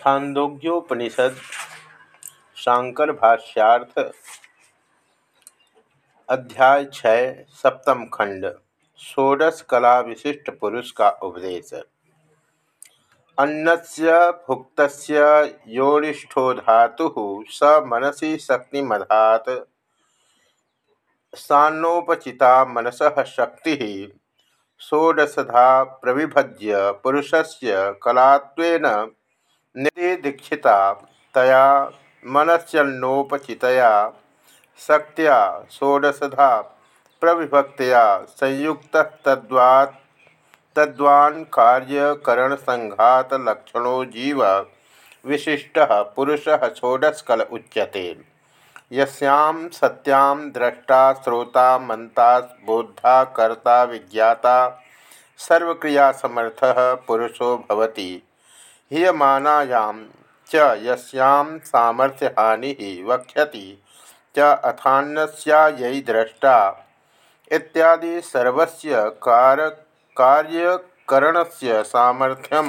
छांदोग्योपनिषद, शांकर भाष्यार्थ, अध्याय छय सप्तम खंड, षोडश कला विशिष्ट पुरुष का उपदेश। अन्नस्य भुक्त योनिष्ठो धातु स मनसी शक्तिमधात। सान्नोपचिता मनस शक्ति, षोडशधा प्रविभज्य पुरुषस्य कलात्वेन निदीक्षिता तया मनस्यन्नोपचितया शक्तिया षोडशधा प्रविभक्तया संयुक्त तद्वात् तद्वान् कार्यकरणसंघातलक्षणो जीव विशिष्ट पुरुष षोडशकल उच्यते। यस्यां सत्यां द्रष्टा श्रोता मंता बोधा कर्ता विज्ञाता सर्वक्रियासमर्थः पुरुषो भवति। हीयमानायां च यस्यां सामर्थ्यहानिः वक्ष्यति च अथान्नस्यायै द्रष्टा इत्यादि सर्वस्य कार, कार्यकरणस्य सामर्थ्यं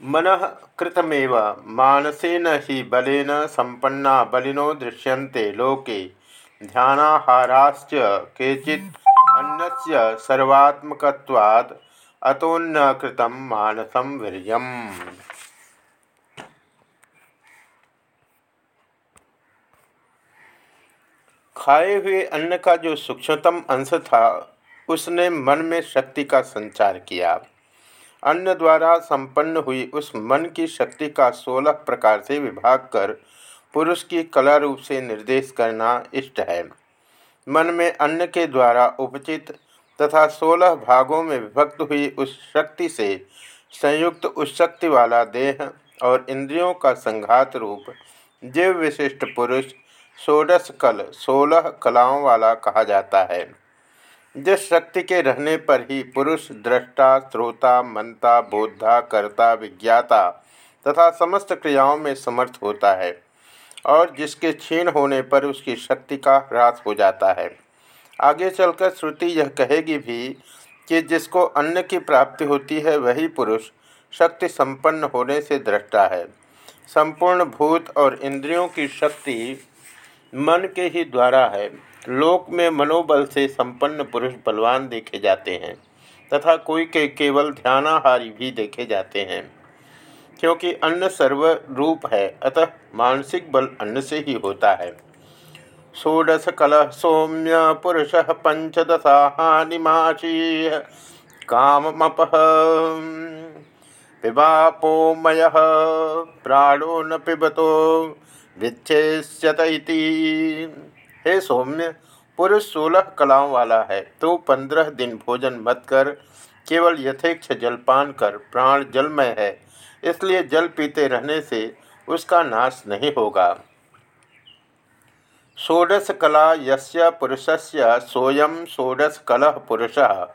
मनः कृतमेव। मानसेन हि बलेन संपन्ना बलिनो दृश्यन्ते लोके, ध्यानाहाराश्च केचित् अन्नस्य सर्वात्मकत्वात् अतोन्न मानसम वीर खाए हुए अन्न का जो सूक्ष्मतम अंश था, उसने मन में शक्ति का संचार किया। अन्न द्वारा संपन्न हुई उस मन की शक्ति का सोलह प्रकार से विभाग कर, पुरुष की कला रूप से निर्देश करना इष्ट है। मन में अन्न के द्वारा उपचित तथा सोलह भागों में विभक्त हुई उस शक्ति से संयुक्त उस शक्ति वाला देह और इंद्रियों का संघात रूप जीव विशिष्ट पुरुष षोडश कल, सोलह कलाओं वाला कहा जाता है। जिस शक्ति के रहने पर ही पुरुष दृष्टा, श्रोता, मनता बोधा कर्ता, विज्ञाता तथा समस्त क्रियाओं में समर्थ होता है और जिसके क्षीण होने पर उसकी शक्ति का ह्रास हो जाता है। आगे चलकर श्रुति यह कहेगी भी कि जिसको अन्न की प्राप्ति होती है, वही पुरुष शक्ति संपन्न होने से दृष्टा है। संपूर्ण भूत और इंद्रियों की शक्ति मन के ही द्वारा है। लोक में मनोबल से संपन्न पुरुष बलवान देखे जाते हैं, तथा कोई के केवल ध्यानाहारी भी देखे जाते हैं, क्योंकि अन्न सर्व रूप है, अतः मानसिक बल अन्न से ही होता है। षोडशकल सौम्य पुरुष पंचदशाहानिमाशीह कामप पिबापोमय प्राणो न पिबतो विच्छेष्यत हे सौम्य, पुरुष सोलह कलाओं वाला है तो पंद्रह दिन भोजन मत कर, केवल यथेक्ष जलपान कर, प्राण जलमय है, इसलिए जल पीते रहने से उसका नाश नहीं होगा। षोडशकला यस्य पुरुषस्य सोऽयं षोडशकलः पुरुषः।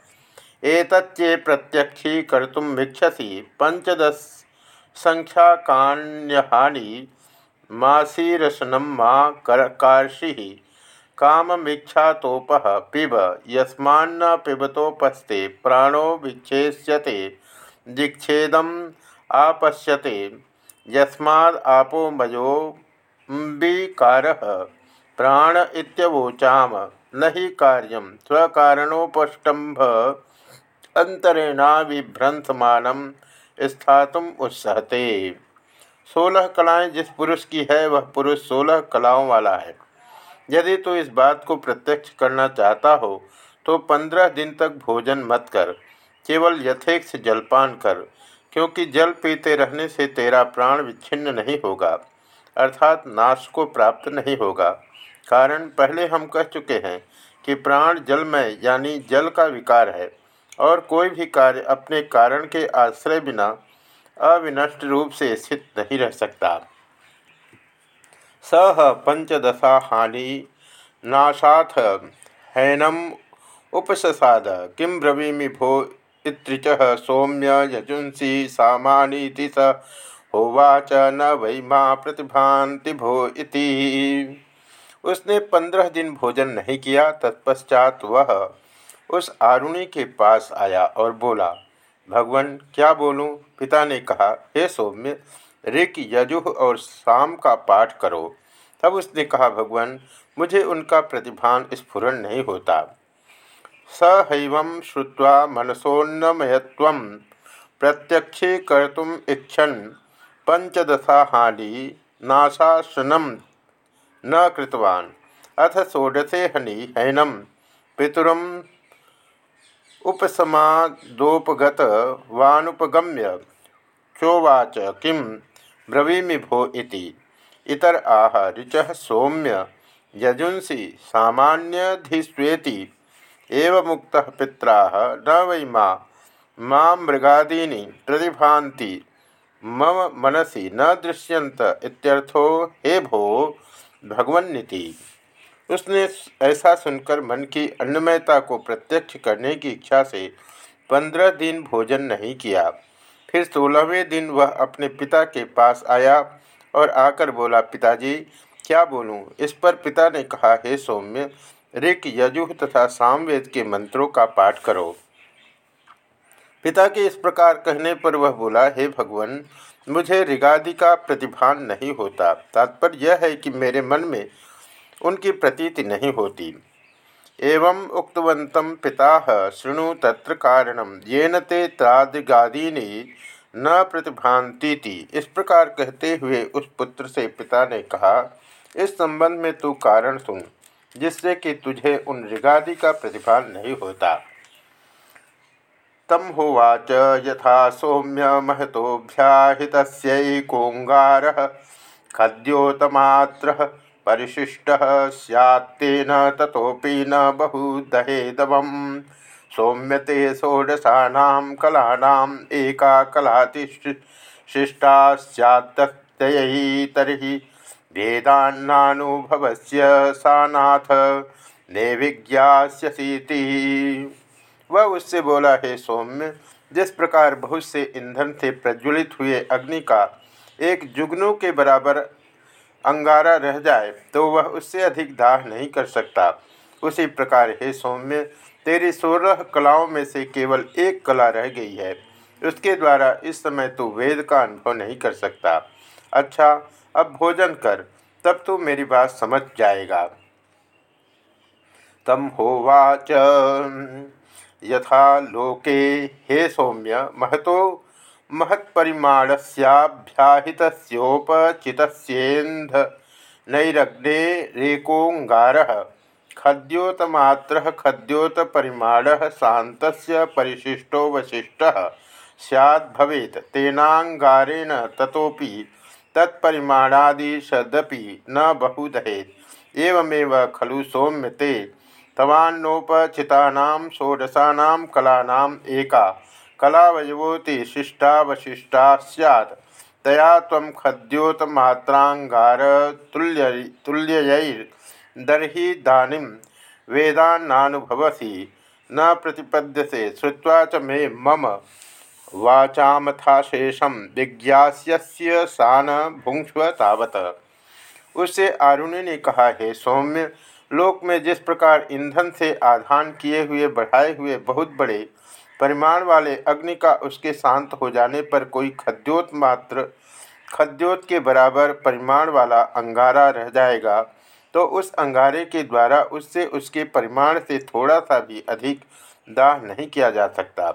एतच्चे प्रत्यक्षीकर्तुमिच्छसि पञ्चदश सङ्ख्याकान्यहानि मासीरसनं मा कर्षिः। काममीक्षातोपः पिब, यस्मान्न पिबतोपस्ते प्राणो आपश्यते, यस्माद् प्राण इत्यवोचाम, न ही कार्य स्वकारणोपष्टंभ अंतरेणाभिभ्रंसमान स्थातुम उत्सहते सोलह कलाएँ जिस पुरुष की है, वह पुरुष सोलह कलाओं वाला है। यदि तो इस बात को प्रत्यक्ष करना चाहता हो तो पंद्रह दिन तक भोजन मत कर, केवल यथेक्ष जलपान कर, क्योंकि जल पीते रहने से तेरा प्राण विच्छिन्न नहीं होगा, अर्थात नाश को प्राप्त नहीं होगा। कारण पहले हम कह चुके हैं कि प्राण जलमय, यानी जल का विकार है, और कोई भी कार्य अपने कारण के आश्रय बिना अविनष्ट रूप से स्थित नहीं रह सकता। सह पंचदशा हानि नाशाथ हैनम उपससाद किम ब्रवीमि भो इत्रिच सौम्य यजुंसी सामानीति स होवाच न वै माँ भो इति। उसने पंद्रह दिन भोजन नहीं किया, तत्पश्चात वह उस आरुणी के पास आया और बोला, भगवान, क्या बोलूँ? पिता ने कहा, हे सौम्य, ऋक यजुह और शाम का पाठ करो। तब उसने कहा, भगवान, मुझे उनका प्रतिभान स्फुरन नहीं होता। सहैव श्रुवा मनसोन्नमयत्व प्रत्यक्षे कर्तुम इच्छन। पंचदशा हानि नाशासनम न कृतवान्। अथ षोडशे हनि हैनम। पितुरम उपसमादोपगत वानुपगम्य। चोवाच किं ब्रवीमि भो इति। इतर आह ऋच सौम्य। यजुंसी सामान्यधिस्वेति। एव मुक्त पिता न वै माँ। मृगादीनि प्रतिभान्ति। मम मनसि न दृश्यंत इत्यर्थो हे भो भगवन्नीति उसने ऐसा सुनकर मन की अन्नमयता को प्रत्यक्ष करने की इच्छा से पंद्रह दिन भोजन नहीं किया। फिर सोलहवें दिन वह अपने पिता के पास आया और आकर बोला, पिताजी, क्या बोलूँ? इस पर पिता ने कहा, हे सौम्य, ऋक यजुह तथा सामवेद के मंत्रों का पाठ करो। पिता के इस प्रकार कहने पर वह बोला, हे भगवान, मुझे ऋगादि का प्रतिभान नहीं होता। तात्पर्य यह है कि मेरे मन में उनकी प्रतीति नहीं होती। एवं उक्तवंत पिता, शृणु तत्र कारणम येन ते त्रादिगादीनी न प्रतिभाती इस प्रकार कहते हुए उस पुत्र से पिता ने कहा, इस संबंध में तू कारण सुन, जिससे कि तुझे उन ऋगादि का प्रतिभान नहीं होता। तम होवाच, यथा सौम्य महतोभ्याहित कोंगार खद्योतमात्र परिशिष्ट सैत्तेन तथोपि न बहु दहेदवम सौम्यते षोडशा कलानाम एका कलातिशिष्टा सैत्तयी तरी भेदानुभव सा नाथ, नैविज्ञास्यसीति। वह उससे बोला, हे सौम्य, जिस प्रकार बहुत से ईंधन से प्रज्वलित हुए अग्नि का एक जुगनू के बराबर अंगारा रह जाए तो वह उससे अधिक दाह नहीं कर सकता। उसी प्रकार, हे सौम्य, तेरी सोलह कलाओं में से केवल एक कला रह गई है। उसके द्वारा इस समय तू वेद का अनुभव नहीं कर सकता। अच्छा अब भोजन कर, तब तू मेरी बात समझ जाएगा। तम होवाच यथा लोके, हे सौम्य, महतो महत्परिमाणस्याभ्याहितस्योपचितस्येन्ध, नैरग्ने रेकोङ्गारः, खद्योतमात्रः, खद्योतपरिमाणः, शान्तस्य परिशिष्टोऽवशिष्टः स्याद् भवेत् तेनाङ्गारेण ततोपि तत्परिमाणादिशदपि न बहु एवमेव खलु सौम्य ते तवान्नोपचितानां षोडशानां कलानाम् एका। कलावयवोति शिष्टावशिष्टा सैत् तया त्वं खद्योतमात्राङ्गारतुल्य तुल्ययैर्दर्हिदानीं वेदान्नानुभवसि। न प्रतिपद्यसे श्रुवा च मे मम वाचामथाशेषम विज्ञास्य सा न भुंक्ष्व तावत। उससे आरुणि ने कहा, हे सौम्य लोक में जिस प्रकार ईंधन से आधान किए हुए, बढ़ाए हुए बहुत बड़े परिमाण वाले अग्नि का उसके शांत हो जाने पर कोई खद्योत मात्र, खद्योत के बराबर परिमाण वाला अंगारा रह जाएगा तो उस अंगारे के द्वारा उससे उसके परिमाण से थोड़ा सा भी अधिक दाह नहीं किया जा सकता।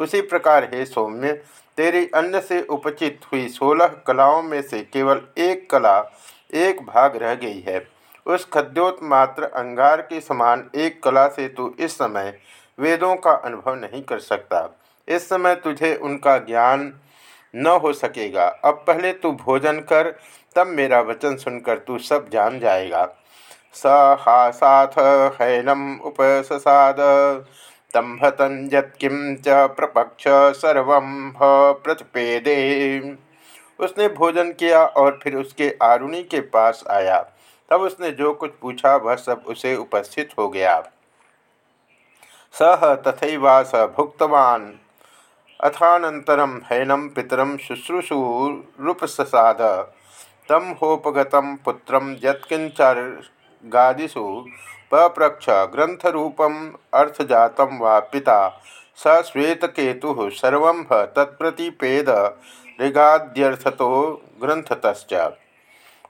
उसी प्रकार हे सौम्य, तेरी अन्न से उपचित हुई सोलह कलाओं में से केवल एक कला एक भाग रह गई है। उस खद्योत मात्र अंगार के समान एक कला से तू इस समय वेदों का अनुभव नहीं कर सकता। इस समय तुझे उनका ज्ञान न हो सकेगा। अब पहले तू भोजन कर, तब मेरा वचन सुनकर तू सब जान जाएगा। स हासाथ हैनम उपसाद तंभतन यत्किम च प्रपक्ष सर्व प्रतिपेदे उसने भोजन किया और फिर उसके आरुणि के पास आया। तब उसने जो कुछ पूछा, वह सब उसे उपस्थित हो गया। सह तथैवास भुक्तवान। अथानन्तरं हैनं पितरं शुश्रूषुरूपसाद तम होपगत पुत्र यत्किंचादिषु पप्रक्ष ग्रंथरूपम अर्थजात वा पिता। स श्वेतकेतु सर्व तत्प्रतिपेद ऋगाद्यर्थतो ग्रंथतश्च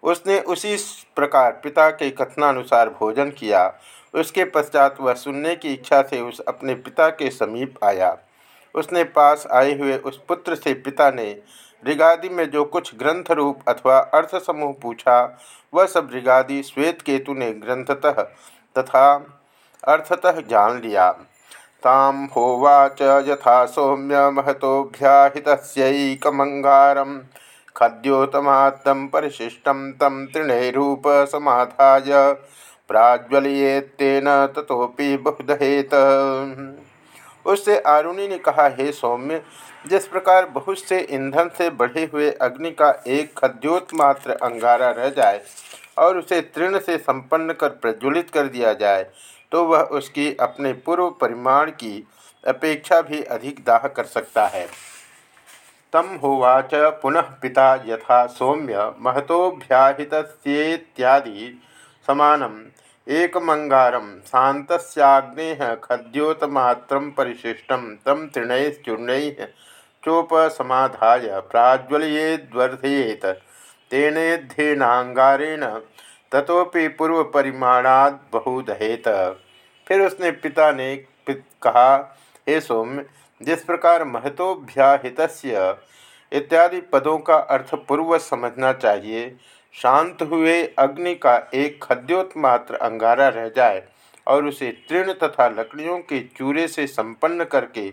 उसने उसी प्रकार पिता के कथनानुसार भोजन किया। उसके पश्चात वह सुनने की इच्छा से उस अपने पिता के समीप आया। उसने पास आए हुए उस पुत्र से पिता ने ऋगादि में जो कुछ ग्रंथ रूप अथवा अर्थ समूह पूछा, वह सब ऋगादि श्वेत केतु ने ग्रंथतः तथा अर्थतः जान लिया। ताम होवाच यथा सौम्य महतोभ्याहितस्यैकमङ्गारं खद्योतमात्तं परिशिष्टं तं तृणैरूपसमाधाय प्राज्वलिएत्तेन ततोपि बहुदहेत उससे आरुणि ने कहा, हे सौम्य, जिस प्रकार बहुत से ईंधन से बढ़े हुए अग्नि का एक खद्योत मात्र अंगारा रह जाए और उसे तृण से संपन्न कर प्रज्वलित कर दिया जाए तो वह उसकी अपने पूर्व परिमाण की अपेक्षा भी अधिक दाह कर सकता है। तम होवाच पुनः पिता यथा सौम्य महतोभ्याहित्यादि समानम एकमंगारम शांतस्याग्ने खद्योतमात्र परिशिष्ट तम तृणैश्चूर्ण चोपसमाधाय प्राज्वलयेद्वर्धयेत तेनेध्येनागारेण तथोपि पूर्व परिमाणाद बहुदहेत फिर उसने पिता ने कहा, हे सौम्य जिस प्रकार महतोभ्याहित इत्यादि पदों का अर्थ पूर्व समझना चाहिए, शांत हुए अग्नि का एक खद्योत्मात्र अंगारा रह जाए और उसे तृण तथा लकड़ियों के चूरे से संपन्न करके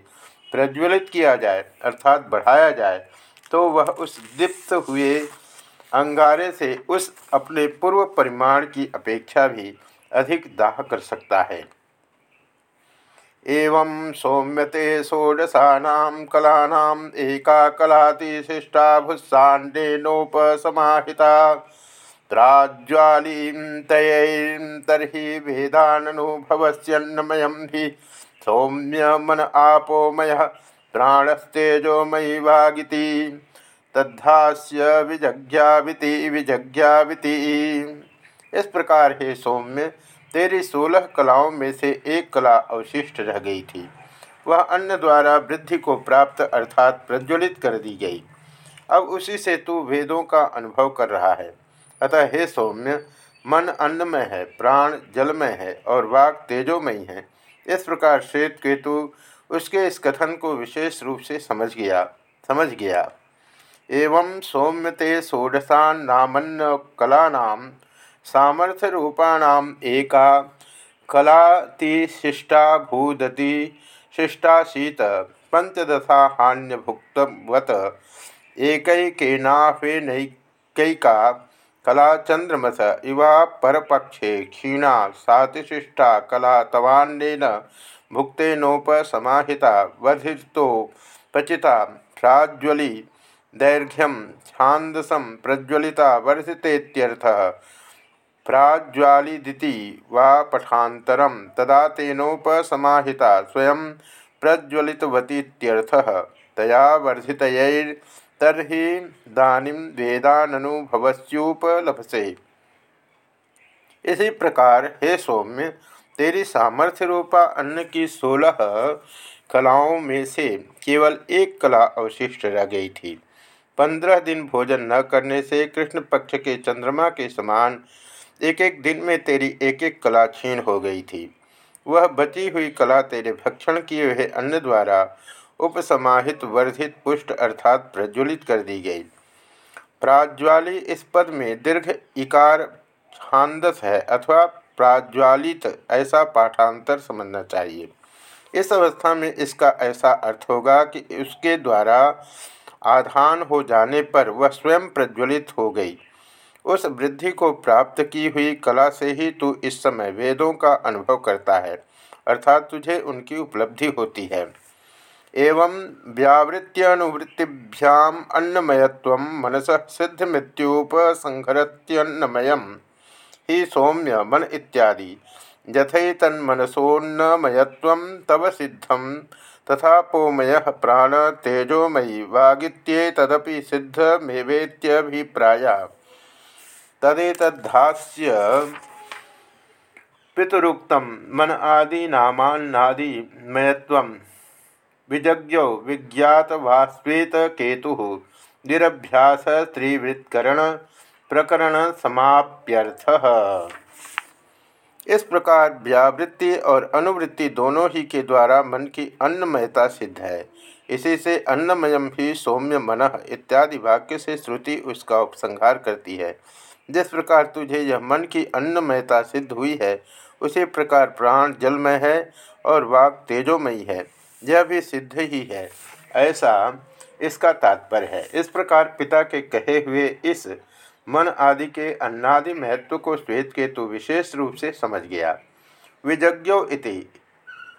प्रज्वलित किया जाए अर्थात बढ़ाया जाए तो वह उस दीप्त हुए अंगारे से उस अपने पूर्व परिमाण की अपेक्षा भी अधिक दाह कर सकता है। एवं सौम्यते षोडशाना कलानाम एका कलातिशिष्टा भुस्साण्डेनोपसमाहिता त्राज्वालीं तयैं तर्हि भेदाननुभवस्यन्नमयं हि सौम्यमन आपोमयः प्राणस्तेजोमयी वागिति। तद्धास्य विजज्ञाविति विजज्ञाविति। इस प्रकार हे सौम्य तेरी सोलह कलाओं में से एक कला अवशिष्ट रह गई थी। वह अन्न द्वारा वृद्धि को प्राप्त अर्थात प्रज्वलित कर दी गई। अब उसी से तू वेदों का अनुभव कर रहा है। अतः हे सौम्य, मन अन्नमय है, प्राण जलमय है और वाक तेजोमयी है। इस प्रकार श्वेत केतु उसके इस कथन को विशेष रूप से समझ गया समझ गया। एवं सौम्य ते षोडशान्नामन्न कलानाम सामर्थ्यरूपाणाम एका। कलातिशिष्टा भूदति, शिष्टाशीत पंचदशा हान्यभुक्तवत एकैकेनाफेनैकैका कला चंद्रमस इवा परपक्षे क्षीणा सातिशिष्टा कला तवान्नेन भुक्तेनोपसमाहिता वर्धितो पचिता प्राज्वली दैर्घ्यम छांदसम प्रज्वलिता वर्धितेत्यर्थः। प्राज्वालिदिति वा पठान्तरं तदा तेनोपसमाहिता स्वयं प्रज्वलितवतीत्यर्थः। तया वर्धितयैर्तर्हि दानीं वेदाननुभवस्युपलभसे। इसी प्रकार, हे सौम्य, तेरी सामर्थ्य रूपा अन्न की सोलह कलाओं में से केवल एक कला अवशिष्ट रह गई थी। पंद्रह दिन भोजन न करने से कृष्ण पक्ष के चंद्रमा के समान एक एक दिन में तेरी एक एक कला क्षीण हो गई थी। वह बची हुई कला तेरे भक्षण किए हुए अन्न द्वारा उपसमाहित वर्धित पुष्ट अर्थात प्रज्वलित कर दी गई। प्राज्वाली इस पद में दीर्घ इकार छांदस है अथवा प्राज्वालित ऐसा पाठांतर समझना चाहिए। इस अवस्था में इसका ऐसा अर्थ होगा कि उसके द्वारा आधान हो जाने पर वह स्वयं प्रज्वलित हो गई। उस वृद्धि को प्राप्त की हुई कला से ही तू इस समय वेदों का अनुभव करता है, अर्थात तुझे उनकी उपलब्धि होती है। एवं व्यावृत्त्यनुवृत्तिभ्याम अन्नमयत्व मनस सिद्ध मृत्युपसंहरत्यन्नमय ही सौम्य मन इत्यादि। यथैतन्मनसोन्नमयत्व तव सिद्धम तथा पोमय प्राण तेजोमयी वागित्येतदपि सिद्धमेवेत्यभिप्राय। तदेतद्धास्य पितरुक्त मन आदि नामान्नादिमयत्व विजज्ञौ विज्ञात वास्वेत केतु निरभ्यास त्रिवृत्करण प्रकरण समाप्यर्थ इस प्रकार व्यावृत्ति और अनुवृत्ति दोनों ही के द्वारा मन की अन्नमयता सिद्ध है। इसी से अन्नमयम ही सौम्य मन इत्यादि वाक्य से श्रुति उसका उपसंहार करती है। जिस प्रकार तुझे यह मन की अन्नमयता सिद्ध हुई है, उसी प्रकार प्राण जलमय है और वाक तेजोमयी है। यह भी सिद्ध ही है। ऐसा इसका तात्पर्य है। इस प्रकार पिता के कहे हुए इस मन आदि के अन्नादि महत्व को श्वेत के केतु विशेष रूप से समझ गया। विजज्ञो इति।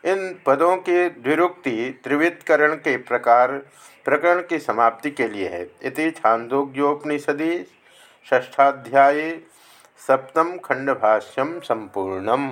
इन पदों की द्विरुक्ति त्रिवितकरण के प्रकार प्रकरण की समाप्ति के लिए है। इति छांदोग्योपनिषदि ष्ठाध्याय सप्तम खंडभाष्यम संपूर्णम